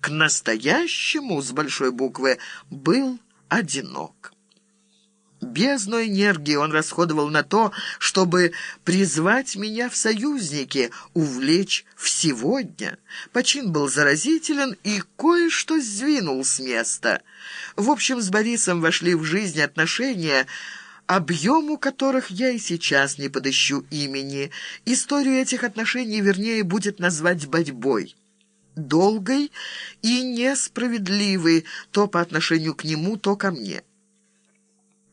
к настоящему с большой буквы был одинок. Бездну энергии он расходовал на то, чтобы призвать меня в союзники, увлечь в сегодня. Почин был заразителен и кое-что сдвинул с места. В общем, с Борисом вошли в жизнь отношения, объему которых я и сейчас не подыщу имени. Историю этих отношений, вернее, будет назвать борьбой долгой и несправедливой то по отношению к нему, то ко мне.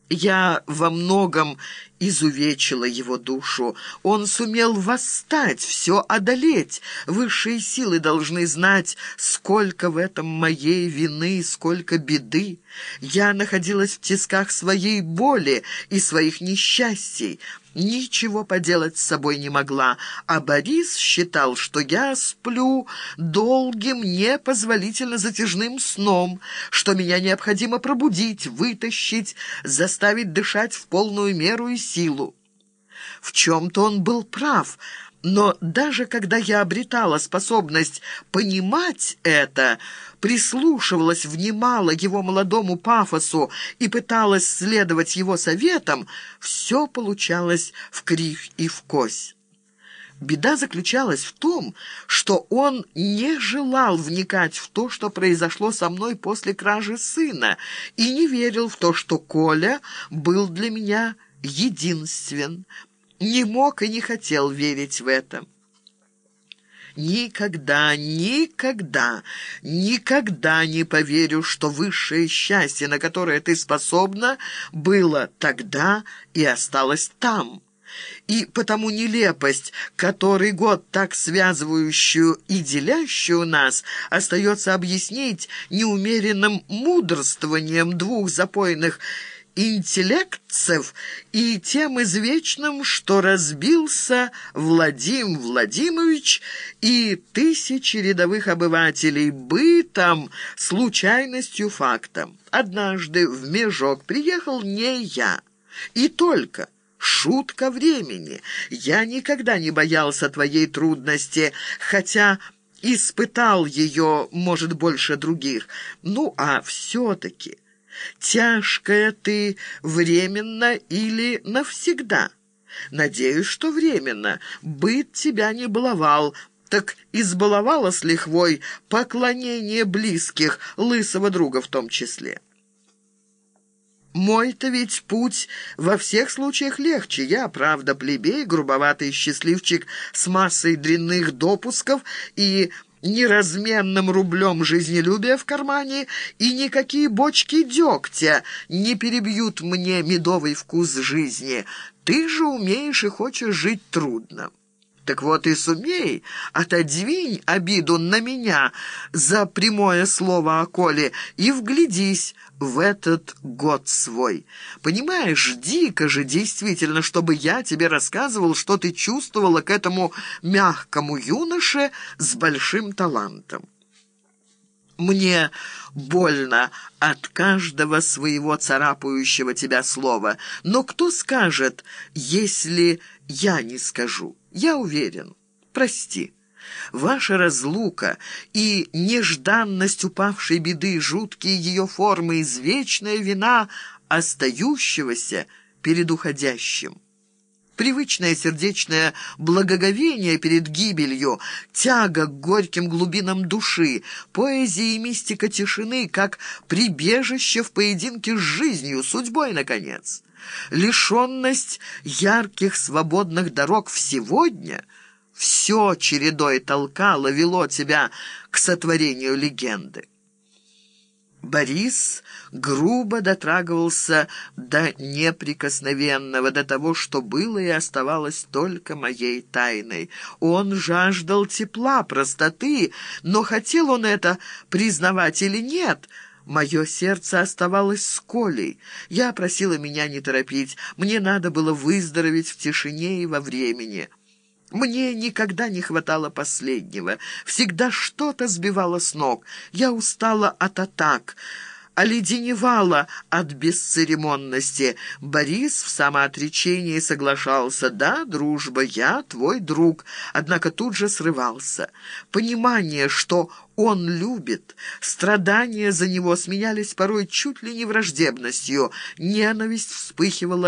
Я во многом изувечила его душу. Он сумел восстать, все одолеть. Высшие силы должны знать, сколько в этом моей вины, сколько беды. Я находилась в тисках своей боли и своих несчастий ничего поделать с собой не могла, а Борис считал, что я сплю долгим, непозволительно затяжным сном, что меня необходимо пробудить, вытащить, заставить дышать в полную меру и силу. В чем-то он был прав — но даже когда я обретала способность понимать это, прислушивалась, внимала его молодому пафосу и пыталась следовать его советам, все получалось в крив и в кось. Беда заключалась в том, что он не желал вникать в то, что произошло со мной после кражи сына, и не верил в то, что Коля был для меня единствен, не мог и не хотел верить в это. Никогда, никогда, никогда не поверю, что высшее счастье, на которое ты способна, было тогда и осталось там. И потому нелепость, который год так связывающую и делящую нас, остается объяснить неумеренным мудрствованием двух запойных интеллектцев и тем извечным, что разбился Владим Владимирович и тысячи рядовых обывателей бытом, случайностью фактом. Однажды в Межок приехал не я, и только... Шутка времени. Я никогда не боялся твоей трудности, хотя испытал ее, может, больше других. Ну, а все-таки... Тяжкая ты временно или навсегда? Надеюсь, что временно. Быт тебя не баловал, так избаловала с лихвой поклонение близких, лысого друга в том числе. Мой-то ведь путь во всех случаях легче. Я, правда, плебей, грубоватый счастливчик с массой дрянных допусков и неразменным рублем жизнелюбия в кармане, и никакие бочки дегтя не перебьют мне медовый вкус жизни. Ты же умеешь и хочешь жить трудно». Так вот и сумей, отодвинь обиду на меня за прямое слово о Коле и вглядись в этот год свой. Понимаешь, дико же действительно, чтобы я тебе рассказывал, что ты чувствовала к этому мягкому юноше с большим талантом. Мне больно от каждого своего царапающего тебя слова, но кто скажет, если я не скажу? Я уверен. Прости. Ваша разлука и нежданность упавшей беды, жуткие ее формы, извечная вина остающегося перед уходящим. Привычное сердечное благоговение перед гибелью, тяга к горьким глубинам души, поэзия и мистика тишины, как прибежище в поединке с жизнью, судьбой, наконец. Лишенность ярких свободных дорог в сегодня — все чередой толкало, вело тебя к сотворению легенды. Борис грубо дотрагивался до неприкосновенного, до того, что было и оставалось только моей тайной. Он жаждал тепла, простоты, но хотел он это признавать или нет — Мое сердце оставалось с Колей. Я просила меня не торопить. Мне надо было выздороветь в тишине и во времени. Мне никогда не хватало последнего. Всегда что-то сбивало с ног. Я устала от атак, оледеневало от бесцеремонности. Борис в самоотречении соглашался. «Да, дружба, я твой друг», однако тут же срывался. Понимание, что он любит, страдания за него сменялись порой чуть ли не враждебностью, ненависть вспыхивала